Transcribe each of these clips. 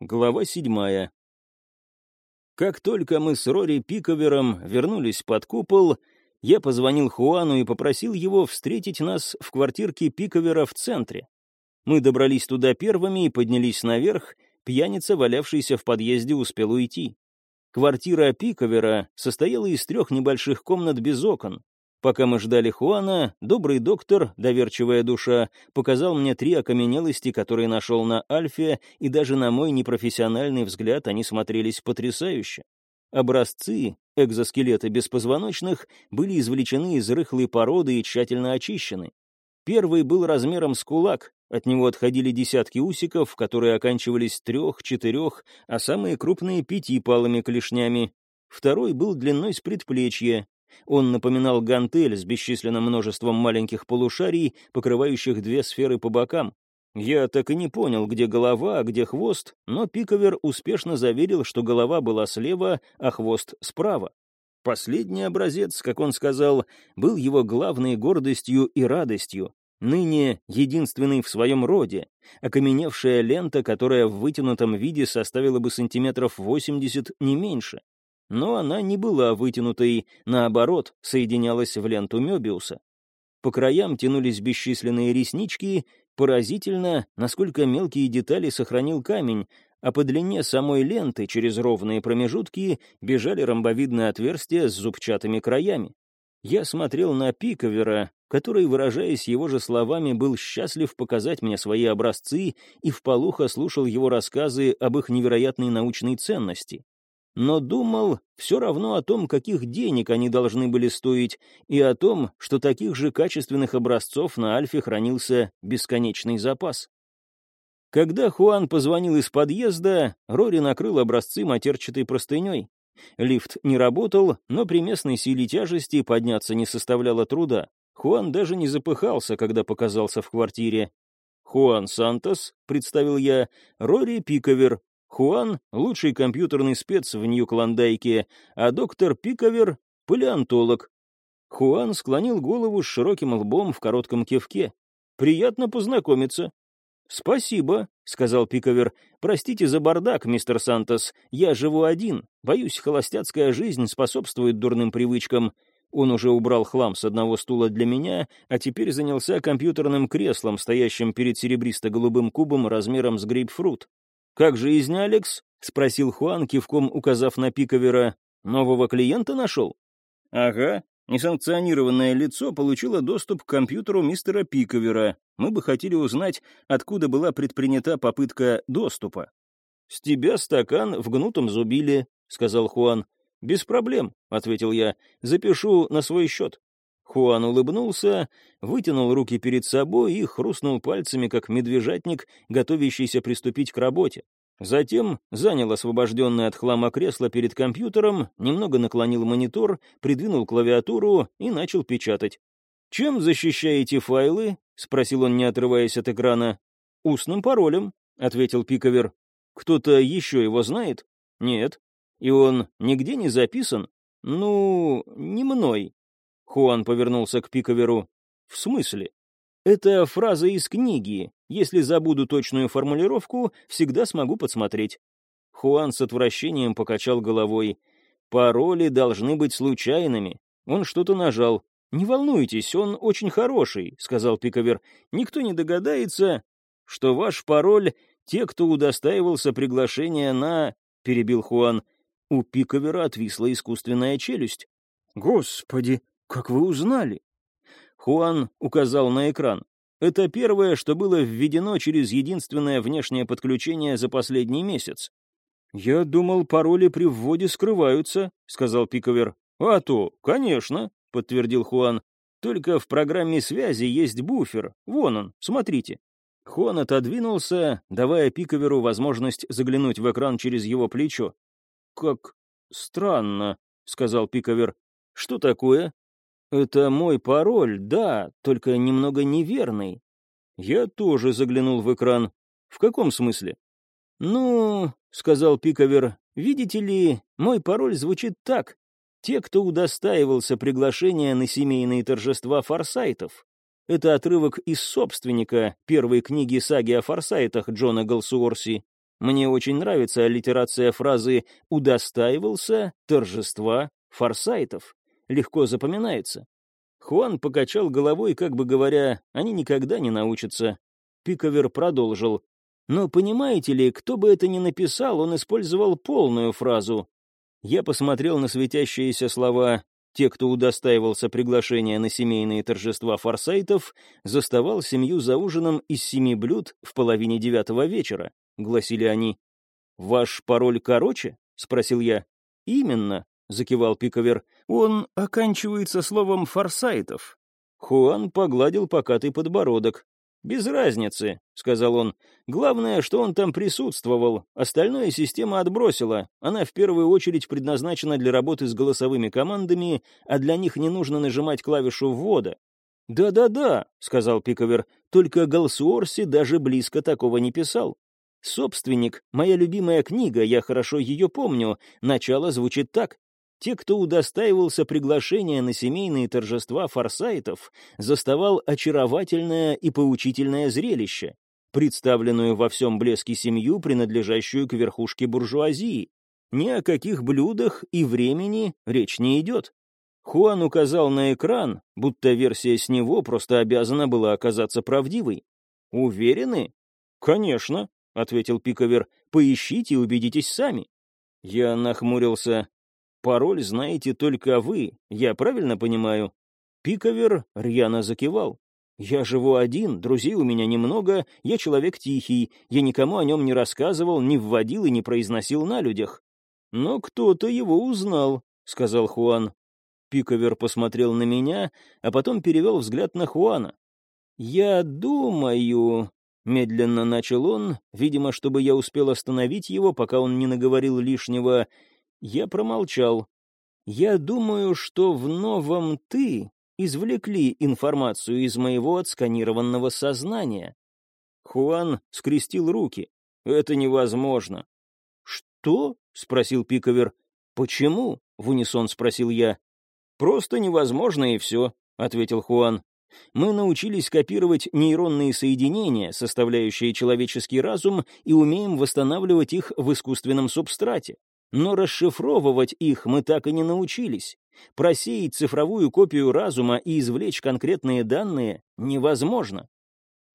Глава седьмая. Как только мы с Рори Пиковером вернулись под купол, я позвонил Хуану и попросил его встретить нас в квартирке Пиковера в центре. Мы добрались туда первыми и поднялись наверх, пьяница, валявшийся в подъезде, успел уйти. Квартира Пиковера состояла из трех небольших комнат без окон. Пока мы ждали Хуана, добрый доктор, доверчивая душа, показал мне три окаменелости, которые нашел на Альфе, и даже на мой непрофессиональный взгляд они смотрелись потрясающе. Образцы, экзоскелеты беспозвоночных, были извлечены из рыхлой породы и тщательно очищены. Первый был размером с кулак, от него отходили десятки усиков, которые оканчивались трех, четырех, а самые крупные пяти палыми клешнями. Второй был длиной с предплечья, он напоминал гантель с бесчисленным множеством маленьких полушарий, покрывающих две сферы по бокам. Я так и не понял, где голова, а где хвост, но Пиковер успешно заверил, что голова была слева, а хвост справа. Последний образец, как он сказал, был его главной гордостью и радостью. Ныне единственный в своем роде, окаменевшая лента, которая в вытянутом виде составила бы сантиметров 80, не меньше но она не была вытянутой, наоборот, соединялась в ленту Мёбиуса. По краям тянулись бесчисленные реснички, поразительно, насколько мелкие детали сохранил камень, а по длине самой ленты через ровные промежутки бежали ромбовидные отверстия с зубчатыми краями. Я смотрел на Пиковера, который, выражаясь его же словами, был счастлив показать мне свои образцы и вполуха слушал его рассказы об их невероятной научной ценности но думал все равно о том, каких денег они должны были стоить, и о том, что таких же качественных образцов на Альфе хранился бесконечный запас. Когда Хуан позвонил из подъезда, Рори накрыл образцы матерчатой простыней. Лифт не работал, но при местной силе тяжести подняться не составляло труда. Хуан даже не запыхался, когда показался в квартире. «Хуан Сантос», — представил я, — «Рори Пиковер, Хуан — лучший компьютерный спец в Нью-Клондайке, а доктор Пиковер — палеонтолог. Хуан склонил голову с широким лбом в коротком кивке. «Приятно познакомиться». «Спасибо», — сказал Пиковер. «Простите за бардак, мистер Сантос. Я живу один. Боюсь, холостяцкая жизнь способствует дурным привычкам». Он уже убрал хлам с одного стула для меня, а теперь занялся компьютерным креслом, стоящим перед серебристо-голубым кубом размером с грейпфрут. «Как жизнь, Алекс?» — спросил Хуан, кивком указав на Пиковера. «Нового клиента нашел?» «Ага. Несанкционированное лицо получило доступ к компьютеру мистера Пиковера. Мы бы хотели узнать, откуда была предпринята попытка доступа». «С тебя стакан в гнутом зубиле», — сказал Хуан. «Без проблем», — ответил я. «Запишу на свой счет». Хуан улыбнулся, вытянул руки перед собой и хрустнул пальцами, как медвежатник, готовящийся приступить к работе. Затем занял освобожденное от хлама кресло перед компьютером, немного наклонил монитор, придвинул клавиатуру и начал печатать. «Чем защищаете файлы?» — спросил он, не отрываясь от экрана. «Устным паролем», — ответил Пиковер. «Кто-то еще его знает?» «Нет». «И он нигде не записан?» «Ну, не мной», Хуан повернулся к Пиковеру. «В смысле?» «Это фраза из книги. Если забуду точную формулировку, всегда смогу подсмотреть». Хуан с отвращением покачал головой. «Пароли должны быть случайными». Он что-то нажал. «Не волнуйтесь, он очень хороший», — сказал Пиковер. «Никто не догадается, что ваш пароль — те, кто удостаивался приглашения на...» — перебил Хуан. У Пиковера отвисла искусственная челюсть. «Господи!» «Как вы узнали?» Хуан указал на экран. «Это первое, что было введено через единственное внешнее подключение за последний месяц». «Я думал, пароли при вводе скрываются», — сказал Пиковер. «А то, конечно», — подтвердил Хуан. «Только в программе связи есть буфер. Вон он, смотрите». Хуан отодвинулся, давая Пиковеру возможность заглянуть в экран через его плечо. «Как странно», — сказал Пиковер. «Что такое?» «Это мой пароль, да, только немного неверный». Я тоже заглянул в экран. «В каком смысле?» «Ну, — сказал Пиковер, — видите ли, мой пароль звучит так. Те, кто удостаивался приглашения на семейные торжества форсайтов. Это отрывок из собственника первой книги саги о форсайтах Джона Галсуорси. Мне очень нравится аллитерация фразы «удостаивался торжества форсайтов». Легко запоминается. Хуан покачал головой, как бы говоря, они никогда не научатся. Пиковер продолжил. Но понимаете ли, кто бы это ни написал, он использовал полную фразу. Я посмотрел на светящиеся слова «Те, кто удостаивался приглашения на семейные торжества форсайтов, заставал семью за ужином из семи блюд в половине девятого вечера», — гласили они. «Ваш пароль короче?» — спросил я. «Именно», — закивал Пиковер. «Он оканчивается словом «форсайтов». Хуан погладил покатый подбородок. «Без разницы», — сказал он. «Главное, что он там присутствовал. Остальное система отбросила. Она в первую очередь предназначена для работы с голосовыми командами, а для них не нужно нажимать клавишу ввода». «Да-да-да», — сказал Пиковер, — «только Галсуорси даже близко такого не писал. Собственник, моя любимая книга, я хорошо ее помню, начало звучит так. Те, кто удостаивался приглашения на семейные торжества форсайтов, заставал очаровательное и поучительное зрелище, представленную во всем блеске семью, принадлежащую к верхушке буржуазии. Ни о каких блюдах и времени речь не идет. Хуан указал на экран, будто версия с него просто обязана была оказаться правдивой. «Уверены?» «Конечно», — ответил Пиковер, — «поищите и убедитесь сами». Я нахмурился. Пароль знаете только вы, я правильно понимаю?» Пиковер рьяно закивал. «Я живу один, друзей у меня немного, я человек тихий, я никому о нем не рассказывал, не вводил и не произносил на людях». «Но кто-то его узнал», — сказал Хуан. Пиковер посмотрел на меня, а потом перевел взгляд на Хуана. «Я думаю...» — медленно начал он, видимо, чтобы я успел остановить его, пока он не наговорил лишнего. Я промолчал. Я думаю, что в новом «ты» извлекли информацию из моего отсканированного сознания. Хуан скрестил руки. Это невозможно. Что? спросил Пиковер. Почему? в унисон спросил я. Просто невозможно и все, ответил Хуан. Мы научились копировать нейронные соединения, составляющие человеческий разум, и умеем восстанавливать их в искусственном субстрате. Но расшифровывать их мы так и не научились. Просеять цифровую копию разума и извлечь конкретные данные невозможно.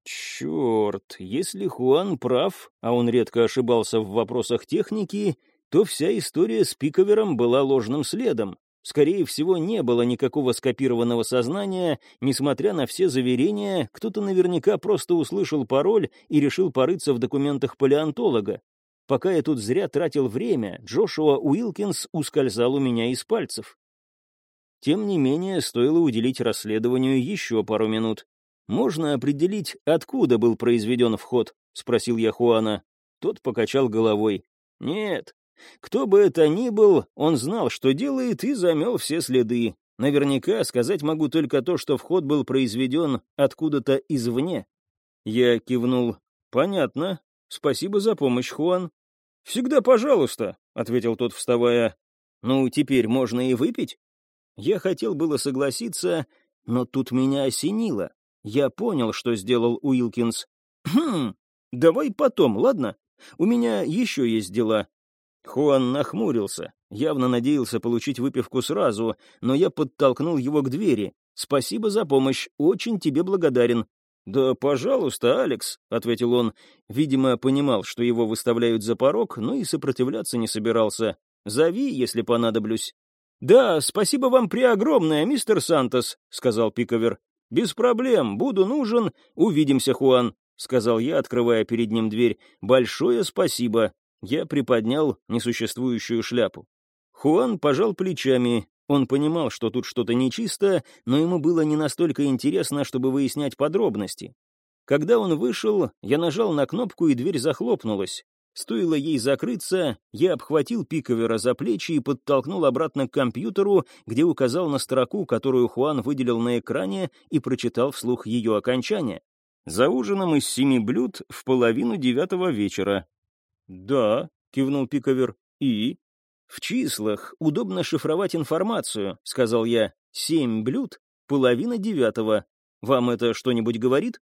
Черт, если Хуан прав, а он редко ошибался в вопросах техники, то вся история с Пиковером была ложным следом. Скорее всего, не было никакого скопированного сознания, несмотря на все заверения, кто-то наверняка просто услышал пароль и решил порыться в документах палеонтолога. Пока я тут зря тратил время, Джошуа Уилкинс ускользал у меня из пальцев. Тем не менее, стоило уделить расследованию еще пару минут. «Можно определить, откуда был произведен вход?» — спросил я Хуана. Тот покачал головой. «Нет. Кто бы это ни был, он знал, что делает, и замел все следы. Наверняка сказать могу только то, что вход был произведен откуда-то извне». Я кивнул. «Понятно. Спасибо за помощь, Хуан. Всегда пожалуйста, ответил тот, вставая. Ну, теперь можно и выпить? Я хотел было согласиться, но тут меня осенило. Я понял, что сделал Уилкинс. Хм, давай потом, ладно? У меня еще есть дела. Хуан нахмурился, явно надеялся получить выпивку сразу, но я подтолкнул его к двери. «Спасибо за помощь, очень тебе благодарен. «Да, пожалуйста, Алекс», — ответил он. Видимо, понимал, что его выставляют за порог, но и сопротивляться не собирался. «Зови, если понадоблюсь». «Да, спасибо вам преогромное, мистер Сантос», — сказал Пиковер. «Без проблем, буду нужен. Увидимся, Хуан», — сказал я, открывая перед ним дверь. «Большое спасибо». Я приподнял несуществующую шляпу. Хуан пожал плечами, он понимал, что тут что-то нечисто, но ему было не настолько интересно, чтобы выяснять подробности. Когда он вышел, я нажал на кнопку, и дверь захлопнулась. Стоило ей закрыться, я обхватил Пиковера за плечи и подтолкнул обратно к компьютеру, где указал на строку, которую Хуан выделил на экране, и прочитал вслух ее окончание. «За ужином из семи блюд в половину девятого вечера». «Да», — кивнул Пиковер, — «и?» «В числах удобно шифровать информацию», — сказал я. «Семь блюд, половина девятого. Вам это что-нибудь говорит?»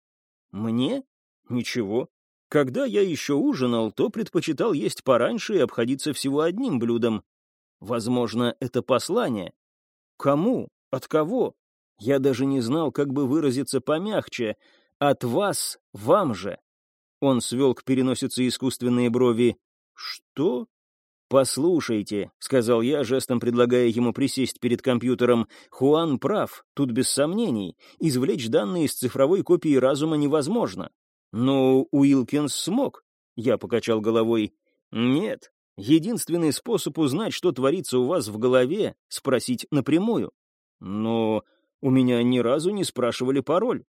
«Мне? Ничего. Когда я еще ужинал, то предпочитал есть пораньше и обходиться всего одним блюдом. Возможно, это послание. Кому? От кого? Я даже не знал, как бы выразиться помягче. От вас, вам же. Он свел к переносице искусственные брови. Что? «Послушайте», — сказал я, жестом предлагая ему присесть перед компьютером, — «Хуан прав, тут без сомнений. Извлечь данные из цифровой копии разума невозможно». «Но Уилкинс смог», — я покачал головой. «Нет, единственный способ узнать, что творится у вас в голове, — спросить напрямую. Но у меня ни разу не спрашивали пароль».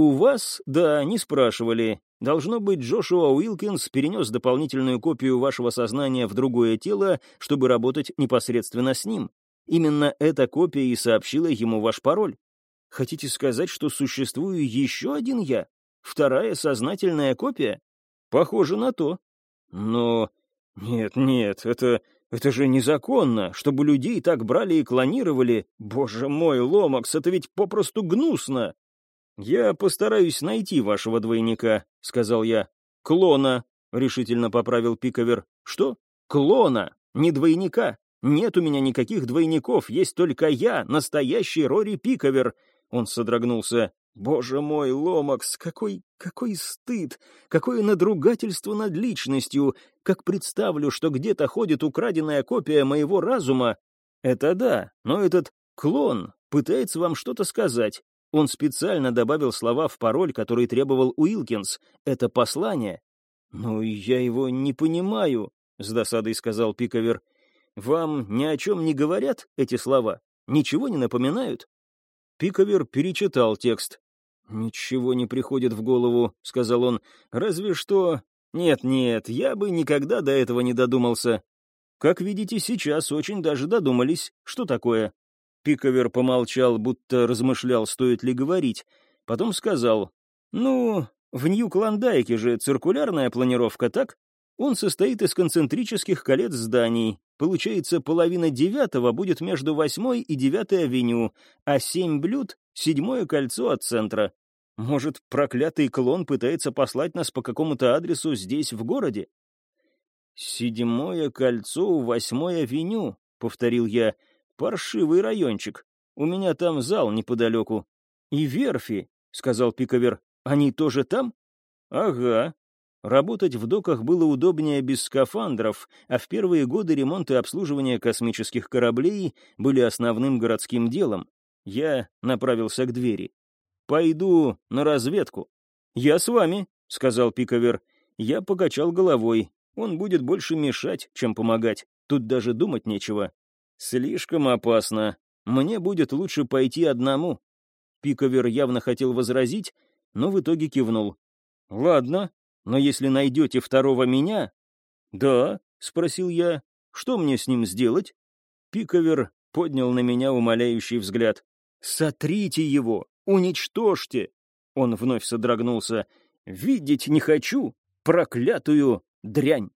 «У вас, да, не спрашивали. Должно быть, Джошуа Уилкинс перенес дополнительную копию вашего сознания в другое тело, чтобы работать непосредственно с ним. Именно эта копия и сообщила ему ваш пароль. Хотите сказать, что существую еще один я? Вторая сознательная копия? Похоже на то. Но... Нет, нет, это... Это же незаконно, чтобы людей так брали и клонировали. Боже мой, Ломакс, это ведь попросту гнусно. «Я постараюсь найти вашего двойника», — сказал я. «Клона», — решительно поправил Пиковер. «Что? Клона, не двойника. Нет у меня никаких двойников, есть только я, настоящий Рори Пиковер». Он содрогнулся. «Боже мой, Ломакс, какой, какой стыд, какое надругательство над личностью, как представлю, что где-то ходит украденная копия моего разума. Это да, но этот клон пытается вам что-то сказать, он специально добавил слова в пароль, который требовал Уилкинс. Это послание. «Ну, я его не понимаю», — с досадой сказал Пиковер. «Вам ни о чем не говорят эти слова? Ничего не напоминают?» Пиковер перечитал текст. «Ничего не приходит в голову», — сказал он. «Разве что...» «Нет-нет, я бы никогда до этого не додумался. Как видите, сейчас очень даже додумались. Что такое?» Пиковер помолчал, будто размышлял, стоит ли говорить. Потом сказал, «Ну, в Нью-Клондайке же циркулярная планировка, так? Он состоит из концентрических колец зданий. Получается, половина девятого будет между восьмой и девятой авеню, а семь блюд — седьмое кольцо от центра. Может, проклятый клон пытается послать нас по какому-то адресу здесь, в городе?» «Седьмое кольцо у восьмой авеню», — повторил я, — Паршивый райончик. У меня там зал неподалеку. И верфи, — сказал Пиковер. Они тоже там? Ага. Работать в доках было удобнее без скафандров, а в первые годы ремонт и обслуживание космических кораблей были основным городским делом. Я направился к двери. «Пойду на разведку». «Я с вами», — сказал Пиковер. Я покачал головой. Он будет больше мешать, чем помогать. Тут даже думать нечего. «Слишком опасно. Мне будет лучше пойти одному». Пиковер явно хотел возразить, но в итоге кивнул. «Ладно, но если найдете второго меня...» «Да», — спросил я, — «что мне с ним сделать?» Пиковер поднял на меня умоляющий взгляд. «Сотрите его! Уничтожьте!» Он вновь содрогнулся. «Видеть не хочу! Проклятую дрянь!»